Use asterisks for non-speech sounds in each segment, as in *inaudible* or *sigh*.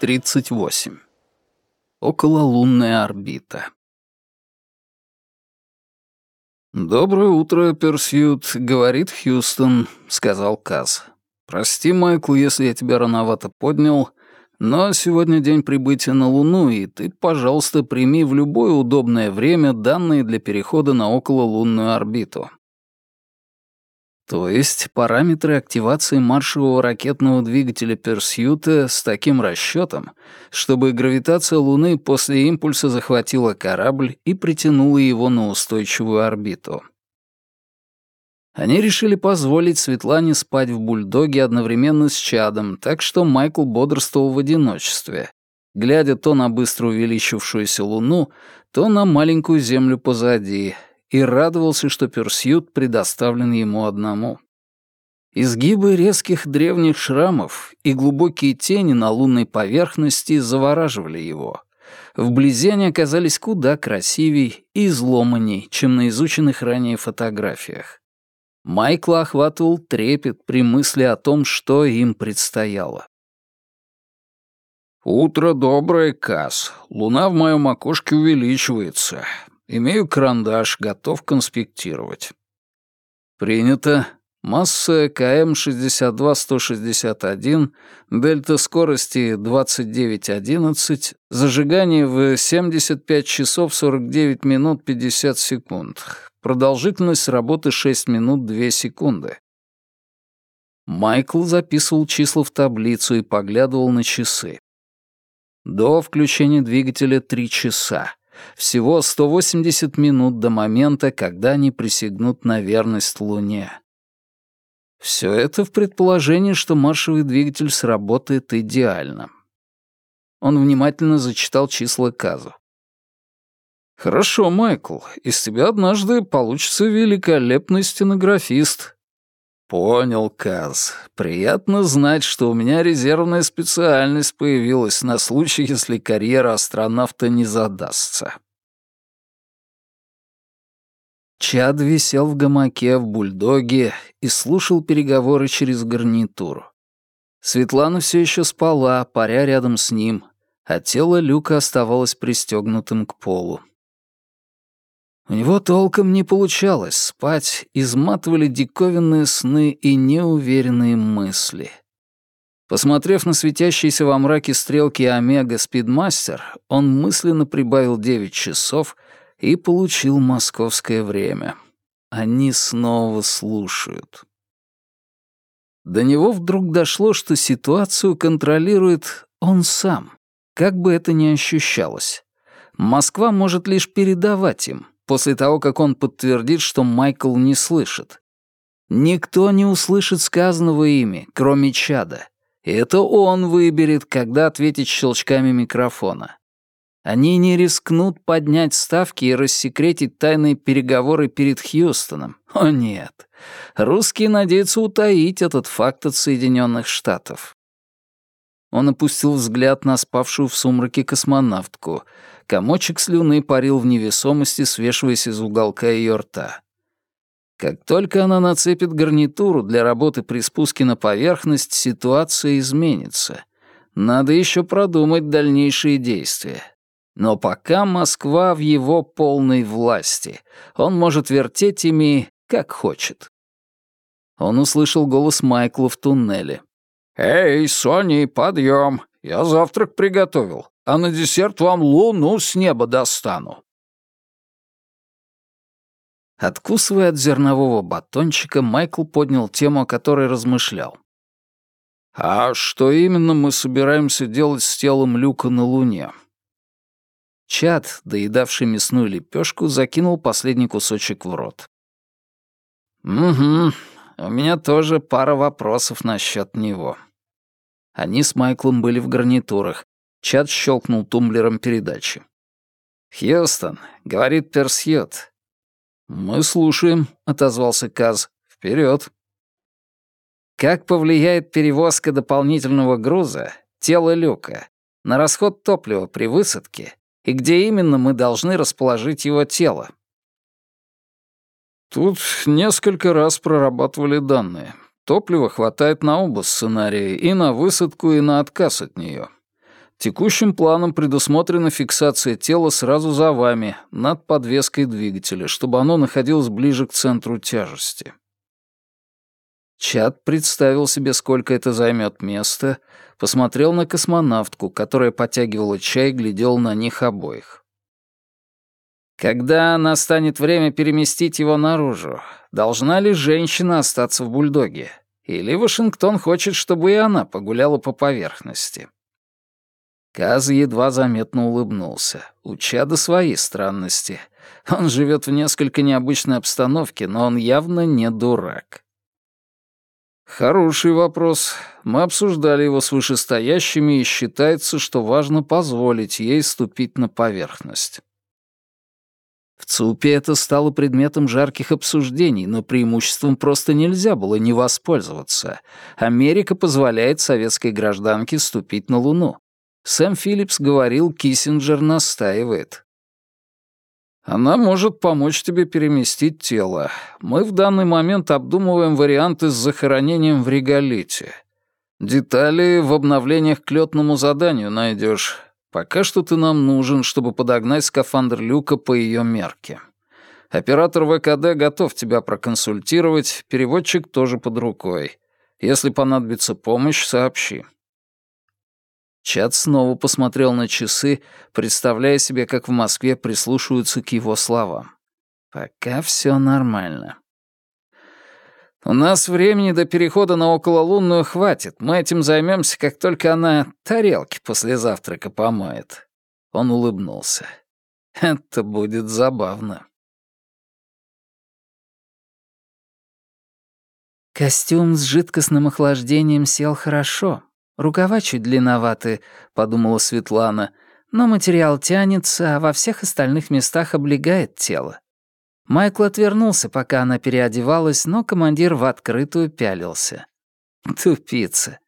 38. Окололунная орбита. «Доброе утро, Персьют», — говорит Хьюстон, — сказал Каз. «Прости, Майкл, если я тебя рановато поднял, но сегодня день прибытия на Луну, и ты, пожалуйста, прими в любое удобное время данные для перехода на окололунную орбиту. То есть параметры активации маршевого ракетного двигателя Персьюта с таким расчетом, чтобы гравитация Луны после импульса захватила корабль и притянула его на устойчивую орбиту. Они решили позволить Светлане спать в бульдоге одновременно с чадом, так что Майкл бодрствовал в одиночестве, глядя то на быстро увеличившуюся Луну, то на маленькую Землю позади, и радовался, что Персьют предоставлен ему одному. Изгибы резких древних шрамов и глубокие тени на лунной поверхности завораживали его. Вблизи они оказались куда красивей и изломанней, чем на изученных ранее фотографиях. Майкла охватывал трепет при мысли о том, что им предстояло. «Утро доброе, Кас. Луна в моем окошке увеличивается. Имею карандаш, готов конспектировать. Принято. Масса КМ-62-161, дельта скорости 2911, зажигание в 75 часов 49 минут 50 секунд. Продолжительность работы 6 минут 2 секунды. Майкл записывал числа в таблицу и поглядывал на часы. До включения двигателя 3 часа. Всего 180 минут до момента, когда они присягнут на верность Луне. Все это в предположении, что маршевый двигатель сработает идеально. Он внимательно зачитал числа Казу. «Хорошо, Майкл, из тебя однажды получится великолепный стенографист. «Понял, Каз. Приятно знать, что у меня резервная специальность появилась на случай, если карьера астронавта не задастся». Чад висел в гамаке в бульдоге и слушал переговоры через гарнитуру. Светлана все еще спала, паря рядом с ним, а тело Люка оставалось пристегнутым к полу. У него толком не получалось спать, изматывали диковинные сны и неуверенные мысли. Посмотрев на светящиеся во мраке стрелки Омега Спидмастер, он мысленно прибавил 9 часов и получил московское время. Они снова слушают. До него вдруг дошло, что ситуацию контролирует он сам, как бы это ни ощущалось. Москва может лишь передавать им, после того, как он подтвердит, что Майкл не слышит. Никто не услышит сказанного ими, кроме чада. И это он выберет, когда ответить щелчками микрофона. Они не рискнут поднять ставки и рассекретить тайные переговоры перед Хьюстоном. О нет. Русские надеются утаить этот факт от Соединенных Штатов. Он опустил взгляд на спавшую в сумраке космонавтку. Комочек слюны парил в невесомости, свешиваясь из уголка ее рта. Как только она нацепит гарнитуру для работы при спуске на поверхность, ситуация изменится. Надо еще продумать дальнейшие действия. Но пока Москва в его полной власти. Он может вертеть ими, как хочет. Он услышал голос Майкла в туннеле. «Эй, Сони, подъем! Я завтрак приготовил, а на десерт вам луну с неба достану». Откусывая от зернового батончика, Майкл поднял тему, о которой размышлял. «А что именно мы собираемся делать с телом Люка на Луне?» Чад, доедавший мясную лепешку, закинул последний кусочек в рот. «Угу, у меня тоже пара вопросов насчет него». Они с Майклом были в гарнитурах. Чад щелкнул тумблером передачи. «Хьюстон», — говорит Персьет. «Мы слушаем», — отозвался Каз. «Вперед». Как повлияет перевозка дополнительного груза, тела люка, на расход топлива при высадке и где именно мы должны расположить его тело? Тут несколько раз прорабатывали данные. Топлива хватает на оба сценария, и на высадку, и на отказ от нее. Текущим планом предусмотрена фиксация тела сразу за вами, над подвеской двигателя, чтобы оно находилось ближе к центру тяжести. Чат представил себе, сколько это займет места, посмотрел на космонавтку, которая потягивала чай и глядел на них обоих. Когда настанет время переместить его наружу, должна ли женщина остаться в бульдоге? Или Вашингтон хочет, чтобы и она погуляла по поверхности? Каз едва заметно улыбнулся. У Чада свои странности. Он живет в несколько необычной обстановке, но он явно не дурак. Хороший вопрос. Мы обсуждали его с вышестоящими, и считается, что важно позволить ей ступить на поверхность. В ЦУПе это стало предметом жарких обсуждений, но преимуществом просто нельзя было не воспользоваться. Америка позволяет советской гражданке ступить на Луну. Сэм Филлипс говорил, Киссинджер настаивает. Она может помочь тебе переместить тело. Мы в данный момент обдумываем варианты с захоронением в реголите. Детали в обновлениях к лётному заданию найдешь. Пока что ты нам нужен, чтобы подогнать скафандр Люка по ее мерке. Оператор ВКД готов тебя проконсультировать, переводчик тоже под рукой. Если понадобится помощь, сообщи. Чат снова посмотрел на часы, представляя себе, как в Москве прислушиваются к его словам. «Пока все нормально». «У нас времени до перехода на окололунную хватит. Мы этим займемся, как только она тарелки после завтрака помоет». Он улыбнулся. «Это будет забавно». Костюм с жидкостным охлаждением сел хорошо, «Рукава чуть длинноваты», — подумала Светлана, «но материал тянется, а во всех остальных местах облегает тело». Майкл отвернулся, пока она переодевалась, но командир в открытую пялился. Тупица.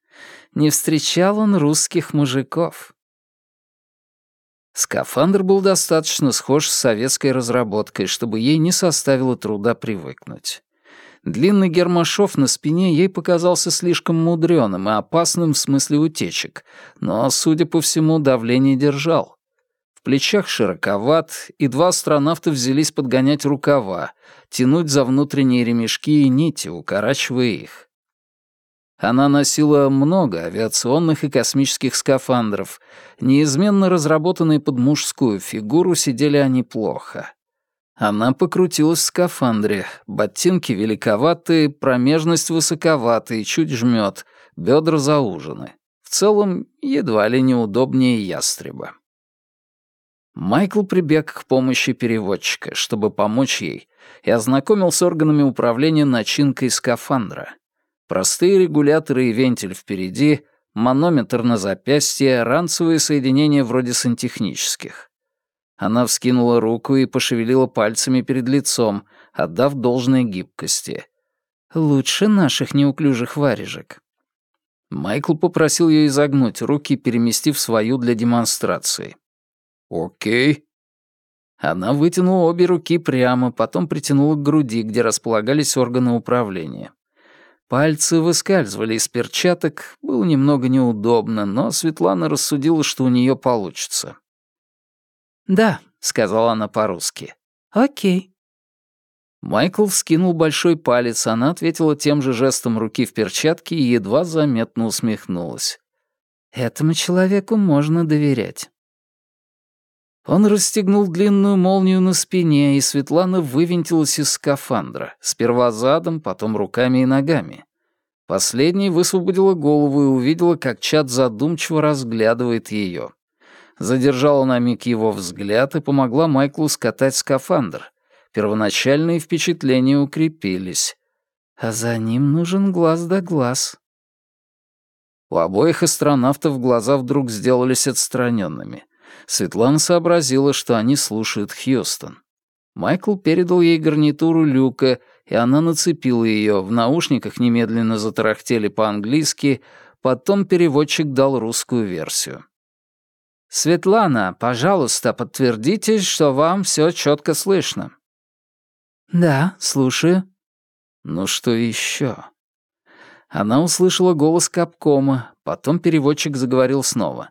Не встречал он русских мужиков. Скафандр был достаточно схож с советской разработкой, чтобы ей не составило труда привыкнуть. Длинный гермошов на спине ей показался слишком мудреным и опасным в смысле утечек, но, судя по всему, давление держал. В плечах широковат, и два астронавта взялись подгонять рукава, тянуть за внутренние ремешки и нити, укорачивая их. Она носила много авиационных и космических скафандров. Неизменно разработанные под мужскую фигуру сидели они плохо. Она покрутилась в скафандре. Ботинки великоватые, промежность высоковатая, чуть жмет, бедра заужены. В целом, едва ли неудобнее ястреба. Майкл прибег к помощи переводчика, чтобы помочь ей, и ознакомил с органами управления начинкой скафандра. Простые регуляторы и вентиль впереди, манометр на запястье, ранцевые соединения вроде сантехнических. Она вскинула руку и пошевелила пальцами перед лицом, отдав должной гибкости. «Лучше наших неуклюжих варежек». Майкл попросил ее изогнуть руки, переместив свою для демонстрации. «Окей». Она вытянула обе руки прямо, потом притянула к груди, где располагались органы управления. Пальцы выскальзывали из перчаток, было немного неудобно, но Светлана рассудила, что у нее получится. «Да», — сказала она по-русски. «Окей». Майкл вскинул большой палец, она ответила тем же жестом руки в перчатке и едва заметно усмехнулась. «Этому человеку можно доверять». Он расстегнул длинную молнию на спине, и Светлана вывинтилась из скафандра, сперва задом, потом руками и ногами. Последней высвободила голову и увидела, как Чад задумчиво разглядывает ее задержала на миг его взгляд и помогла Майклу скатать скафандр. Первоначальные впечатления укрепились. А за ним нужен глаз да глаз. У обоих астронавтов глаза вдруг сделались отстраненными. Светлана сообразила, что они слушают Хьюстон. Майкл передал ей гарнитуру люка, и она нацепила ее. В наушниках немедленно затарахтели по-английски, потом переводчик дал русскую версию. «Светлана, пожалуйста, подтвердите, что вам все четко слышно». «Да, слушаю». «Ну что еще?» Она услышала голос Капкома, потом переводчик заговорил снова.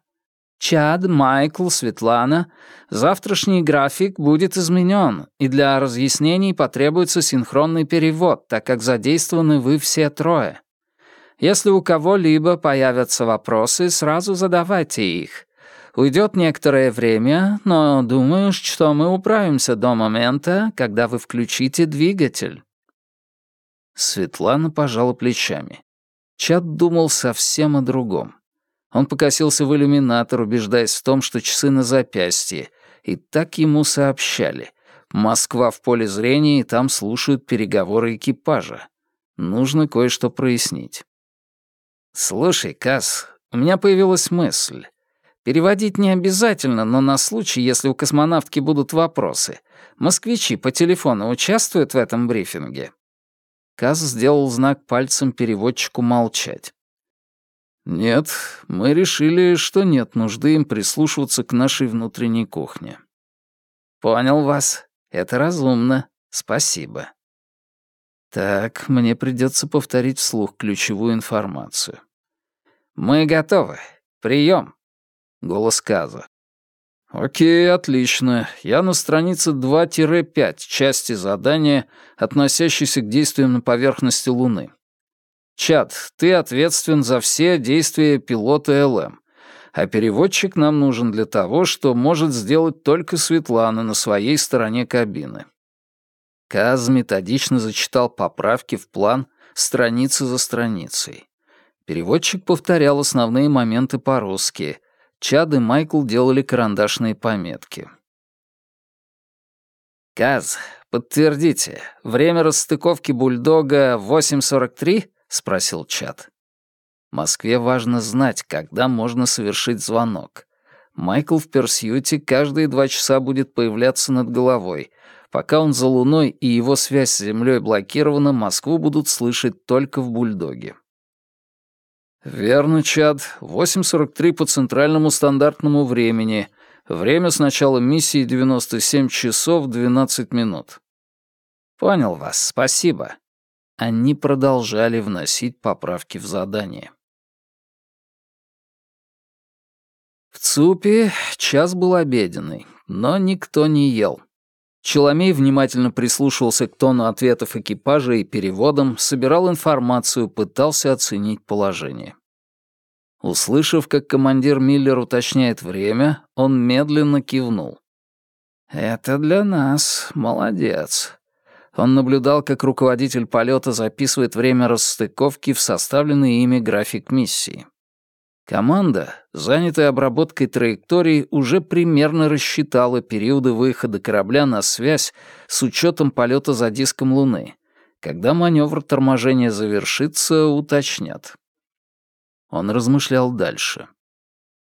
Чад, Майкл, Светлана, завтрашний график будет изменен, и для разъяснений потребуется синхронный перевод, так как задействованы вы все трое. Если у кого-либо появятся вопросы, сразу задавайте их. Уйдет некоторое время, но думаю, что мы управимся до момента, когда вы включите двигатель». Светлана пожала плечами. Чат думал совсем о другом. Он покосился в иллюминатор, убеждаясь в том, что часы на запястье, и так ему сообщали. Москва в поле зрения, и там слушают переговоры экипажа. Нужно кое-что прояснить. «Слушай, Касс, у меня появилась мысль. Переводить не обязательно, но на случай, если у космонавтки будут вопросы. Москвичи по телефону участвуют в этом брифинге?» Касс сделал знак пальцем переводчику молчать. «Нет, мы решили, что нет нужды им прислушиваться к нашей внутренней кухне». «Понял вас. Это разумно. Спасибо». Так, мне придется повторить вслух ключевую информацию. «Мы готовы. Прием. Голос Каза. «Окей, отлично. Я на странице 2-5 части задания, относящейся к действиям на поверхности Луны. Чат, ты ответственен за все действия пилота ЛМ, а переводчик нам нужен для того, что может сделать только Светлана на своей стороне кабины. Каз методично зачитал поправки в план страницы за страницей. Переводчик повторял основные моменты по-русски. Чад и Майкл делали карандашные пометки. «Каз, подтвердите, время расстыковки бульдога 8.43?» — спросил Чад. Москве важно знать, когда можно совершить звонок. Майкл в Персьюте каждые два часа будет появляться над головой, Пока он за Луной и его связь с Землей блокирована, Москву будут слышать только в бульдоге. «Верно, Чад. 8.43 по центральному стандартному времени. Время с начала миссии 97 часов 12 минут». «Понял вас, спасибо». Они продолжали вносить поправки в задание. В ЦУПе час был обеденный, но никто не ел. Челомей внимательно прислушивался к тону ответов экипажа и переводам, собирал информацию, пытался оценить положение. Услышав, как командир Миллер уточняет время, он медленно кивнул. «Это для нас. Молодец». Он наблюдал, как руководитель полета записывает время расстыковки в составленный ими график миссии. Команда, занятая обработкой траекторий, уже примерно рассчитала периоды выхода корабля на связь с учетом полета за диском Луны. Когда маневр торможения завершится, уточнят. Он размышлял дальше.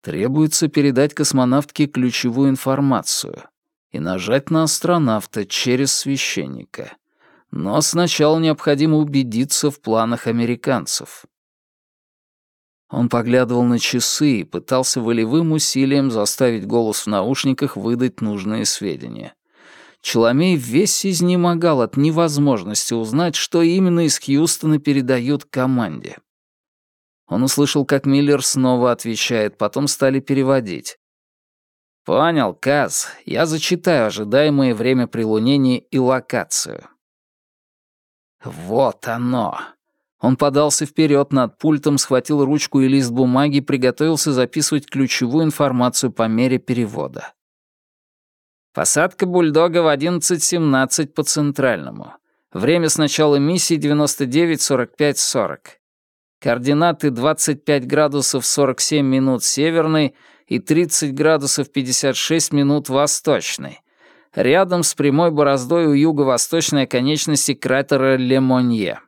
Требуется передать космонавтке ключевую информацию и нажать на астронавта через священника. Но сначала необходимо убедиться в планах американцев. Он поглядывал на часы и пытался волевым усилием заставить голос в наушниках выдать нужные сведения. Челомей весь изнемогал от невозможности узнать, что именно из Хьюстона передают команде. Он услышал, как Миллер снова отвечает, потом стали переводить. «Понял, Каз. Я зачитаю ожидаемое время прилунения и локацию». «Вот оно!» Он подался вперед над пультом, схватил ручку и лист бумаги, приготовился записывать ключевую информацию по мере перевода. Посадка бульдога в 11.17 по центральному. Время с начала миссии 99.45.40. Координаты 25 градусов 47 минут северной и 30 градусов 56 минут восточной. Рядом с прямой бороздой у юго-восточной оконечности кратера Лемонье.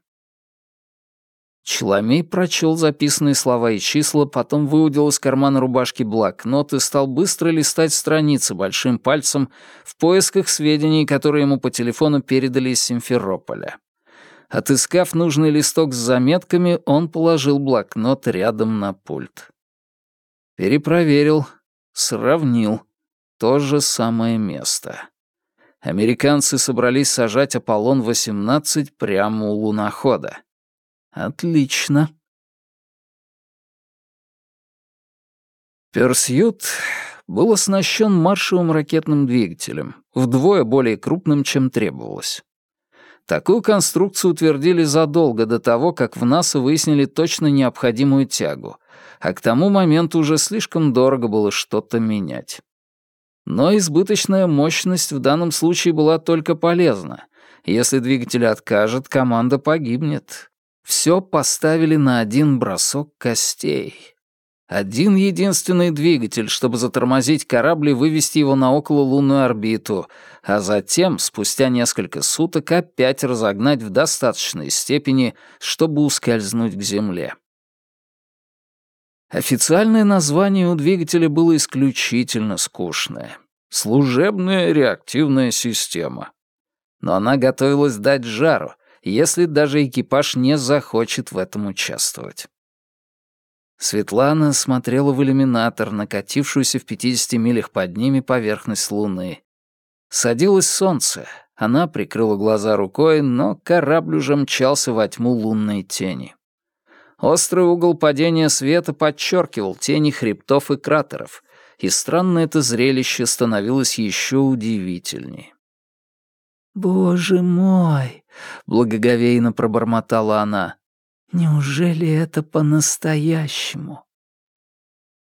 Челомей прочел записанные слова и числа, потом выудил из кармана рубашки блокнот и стал быстро листать страницы большим пальцем в поисках сведений, которые ему по телефону передали из Симферополя. Отыскав нужный листок с заметками, он положил блокнот рядом на пульт. Перепроверил, сравнил. То же самое место. Американцы собрались сажать Аполлон-18 прямо у лунохода. Отлично. Персьют был оснащен маршевым ракетным двигателем, вдвое более крупным, чем требовалось. Такую конструкцию утвердили задолго до того, как в НАСА выяснили точно необходимую тягу, а к тому моменту уже слишком дорого было что-то менять. Но избыточная мощность в данном случае была только полезна. Если двигатель откажет, команда погибнет. Все поставили на один бросок костей. Один единственный двигатель, чтобы затормозить корабль и вывести его на окололунную орбиту, а затем, спустя несколько суток, опять разогнать в достаточной степени, чтобы ускользнуть к Земле. Официальное название у двигателя было исключительно скучное. Служебная реактивная система. Но она готовилась дать жару, если даже экипаж не захочет в этом участвовать. Светлана смотрела в иллюминатор, накатившуюся в 50 милях под ними поверхность Луны. Садилось солнце, она прикрыла глаза рукой, но корабль уже мчался во тьму лунной тени. Острый угол падения света подчеркивал тени хребтов и кратеров, и странно это зрелище становилось еще удивительнее. «Боже мой!» — благоговейно пробормотала она. Неужели это по-настоящему?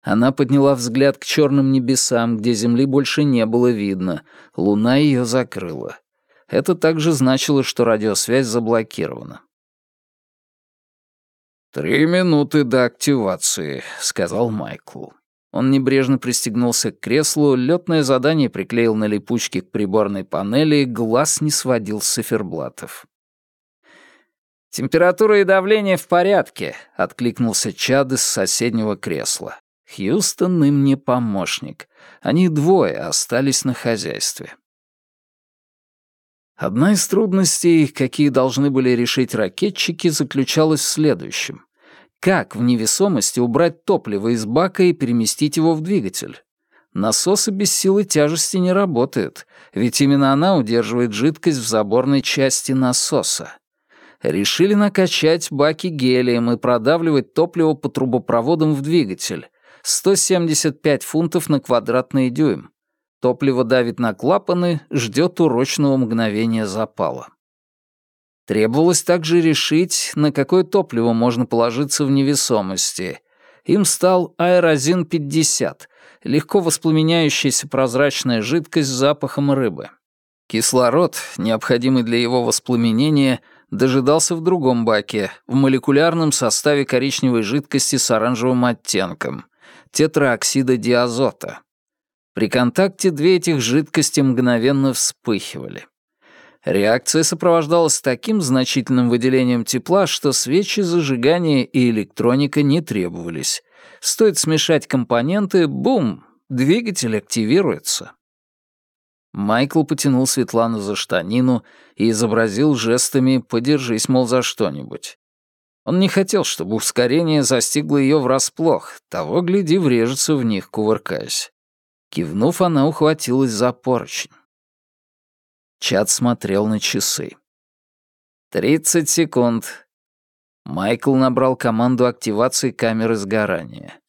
Она подняла взгляд к черным небесам, где земли больше не было видно. Луна ее закрыла. Это также значило, что радиосвязь заблокирована. «Три минуты до активации», — сказал Майкл. Он небрежно пристегнулся к креслу, летное задание приклеил на липучке к приборной панели, глаз не сводил с циферблатов. «Температура и давление в порядке», — откликнулся Чад из соседнего кресла. Хьюстон им не помощник. Они двое остались на хозяйстве. Одна из трудностей, какие должны были решить ракетчики, заключалась в следующем. Как в невесомости убрать топливо из бака и переместить его в двигатель? Насосы без силы тяжести не работают, ведь именно она удерживает жидкость в заборной части насоса решили накачать баки гелием и продавливать топливо по трубопроводам в двигатель. 175 фунтов на квадратный дюйм. Топливо давит на клапаны, ждет урочного мгновения запала. Требовалось также решить, на какое топливо можно положиться в невесомости. Им стал аэрозин-50, легко воспламеняющаяся прозрачная жидкость с запахом рыбы. Кислород, необходимый для его воспламенения — дожидался в другом баке, в молекулярном составе коричневой жидкости с оранжевым оттенком, тетраоксида диазота. При контакте две этих жидкости мгновенно вспыхивали. Реакция сопровождалась таким значительным выделением тепла, что свечи зажигания и электроника не требовались. Стоит смешать компоненты, бум, двигатель активируется. Майкл потянул Светлану за штанину и изобразил жестами «подержись, мол, за что-нибудь». Он не хотел, чтобы ускорение застигло ее врасплох, того, гляди, врежется в них, кувыркаясь. Кивнув, она ухватилась за поручень. Чат смотрел на часы. «Тридцать секунд». Майкл набрал команду активации камеры сгорания.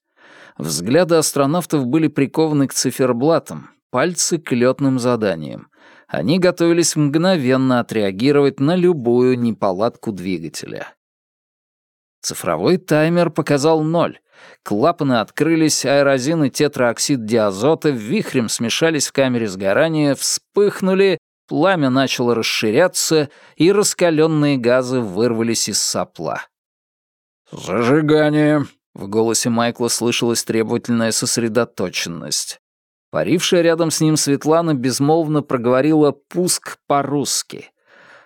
Взгляды астронавтов были прикованы к циферблатам, пальцы к летным заданиям. Они готовились мгновенно отреагировать на любую неполадку двигателя. Цифровой таймер показал ноль. Клапаны открылись, аэрозин и тетраоксид диазота вихрем смешались в камере сгорания, вспыхнули, пламя начало расширяться, и раскаленные газы вырвались из сопла. «Зажигание!» — в голосе Майкла слышалась требовательная сосредоточенность. Парившая рядом с ним Светлана безмолвно проговорила «пуск по-русски».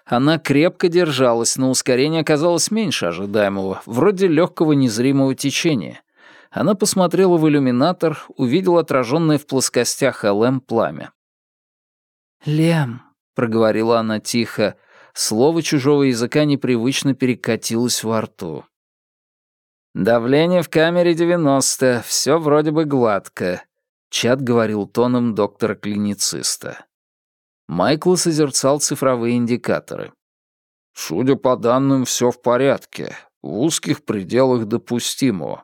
Она крепко держалась, но ускорение оказалось меньше ожидаемого, вроде легкого незримого течения. Она посмотрела в иллюминатор, увидела отраженное в плоскостях ЛМ пламя. «Лем», — проговорила она тихо, слово чужого языка непривычно перекатилось во рту. «Давление в камере 90, все вроде бы гладко. Чат говорил тоном доктора-клинициста. Майкл созерцал цифровые индикаторы. «Судя по данным, все в порядке. В узких пределах допустимого».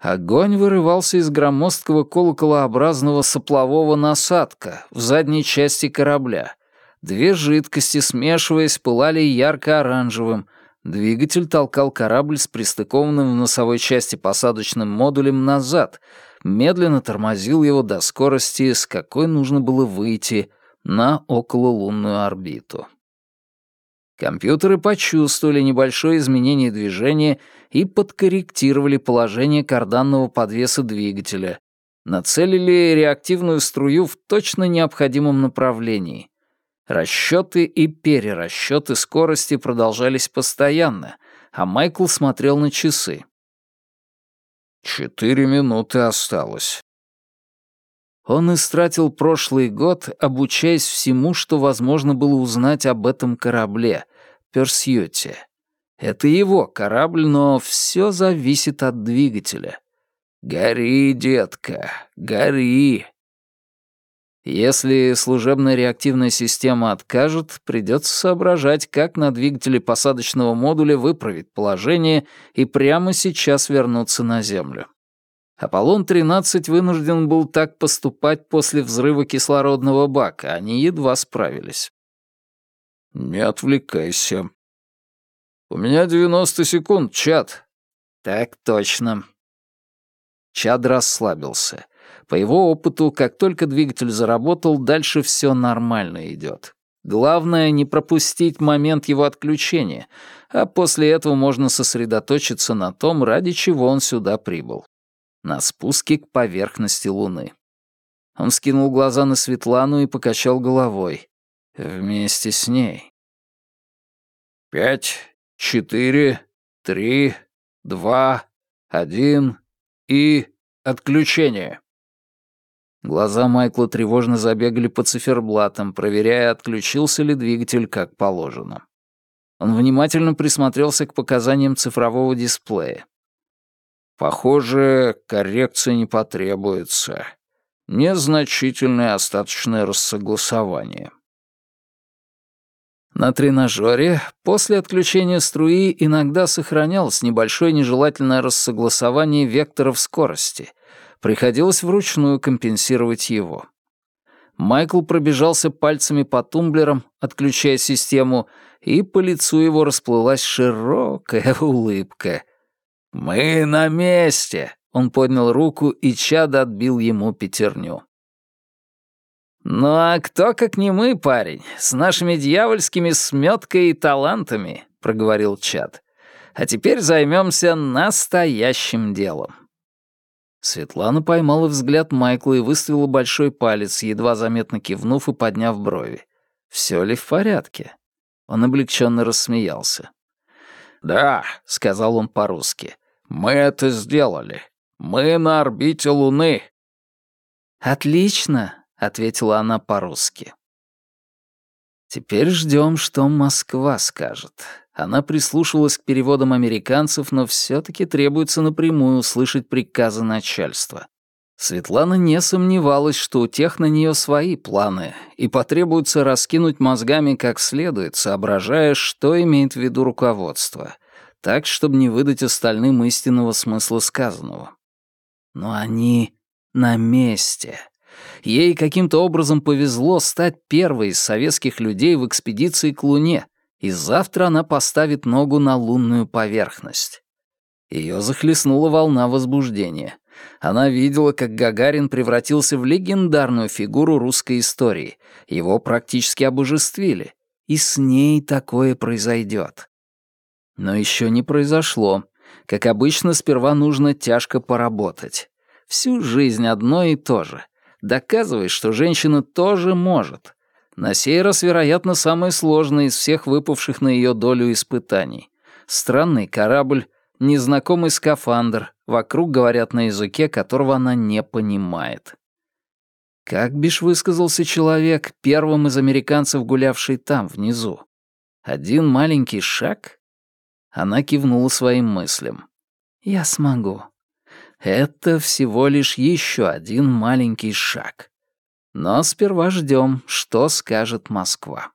Огонь вырывался из громоздкого колоколообразного соплового насадка в задней части корабля. Две жидкости, смешиваясь, пылали ярко-оранжевым. Двигатель толкал корабль с пристыкованным в носовой части посадочным модулем назад, медленно тормозил его до скорости, с какой нужно было выйти на окололунную орбиту. Компьютеры почувствовали небольшое изменение движения и подкорректировали положение карданного подвеса двигателя, нацелили реактивную струю в точно необходимом направлении. Расчеты и перерасчеты скорости продолжались постоянно, а Майкл смотрел на часы. «Четыре минуты осталось». Он истратил прошлый год, обучаясь всему, что возможно было узнать об этом корабле, Персьюте. Это его корабль, но все зависит от двигателя. Гори, детка, гори. Если служебная реактивная система откажет, придется соображать, как на двигателе посадочного модуля выправить положение и прямо сейчас вернуться на Землю. Аполлон-13 вынужден был так поступать после взрыва кислородного бака, они едва справились. «Не отвлекайся», «У меня 90 секунд, Чад». «Так точно». Чад расслабился. По его опыту, как только двигатель заработал, дальше все нормально идет. Главное, не пропустить момент его отключения, а после этого можно сосредоточиться на том, ради чего он сюда прибыл. На спуске к поверхности Луны. Он скинул глаза на Светлану и покачал головой. Вместе с ней. «Пять, четыре, три, два, один и отключение. Глаза Майкла тревожно забегали по циферблатам, проверяя, отключился ли двигатель как положено. Он внимательно присмотрелся к показаниям цифрового дисплея. Похоже, коррекция не потребуется. Незначительное остаточное рассогласование. На тренажере после отключения струи иногда сохранялось небольшое нежелательное рассогласование векторов скорости. Приходилось вручную компенсировать его. Майкл пробежался пальцами по тумблерам, отключая систему, и по лицу его расплылась широкая *laughs* улыбка. «Мы на месте!» — он поднял руку, и Чад отбил ему пятерню. «Ну а кто, как не мы, парень, с нашими дьявольскими сметкой и талантами», — проговорил Чад. «А теперь займемся настоящим делом». Светлана поймала взгляд Майкла и выставила большой палец, едва заметно кивнув и подняв брови. Все ли в порядке? Он облегченно рассмеялся. «Да», — сказал он по-русски, — «мы это сделали. Мы на орбите Луны». «Отлично», ответила она по-русски. Теперь ждем, что Москва скажет. Она прислушивалась к переводам американцев, но все-таки требуется напрямую услышать приказы начальства. Светлана не сомневалась, что у тех на нее свои планы, и потребуется раскинуть мозгами как следует, соображая, что имеет в виду руководство, так, чтобы не выдать остальным истинного смысла сказанного. Но они на месте. Ей каким-то образом повезло стать первой из советских людей в экспедиции к Луне, и завтра она поставит ногу на лунную поверхность. Ее захлестнула волна возбуждения. Она видела, как Гагарин превратился в легендарную фигуру русской истории. Его практически обожествили. И с ней такое произойдет. Но еще не произошло. Как обычно, сперва нужно тяжко поработать. Всю жизнь одно и то же доказывает, что женщина тоже может. На сей раз, вероятно, самое сложное из всех выпавших на ее долю испытаний. Странный корабль, незнакомый скафандр, вокруг говорят на языке, которого она не понимает. Как бишь высказался человек, первым из американцев, гулявший там, внизу? Один маленький шаг? Она кивнула своим мыслям. «Я смогу. Это всего лишь еще один маленький шаг. Но сперва ждем, что скажет Москва.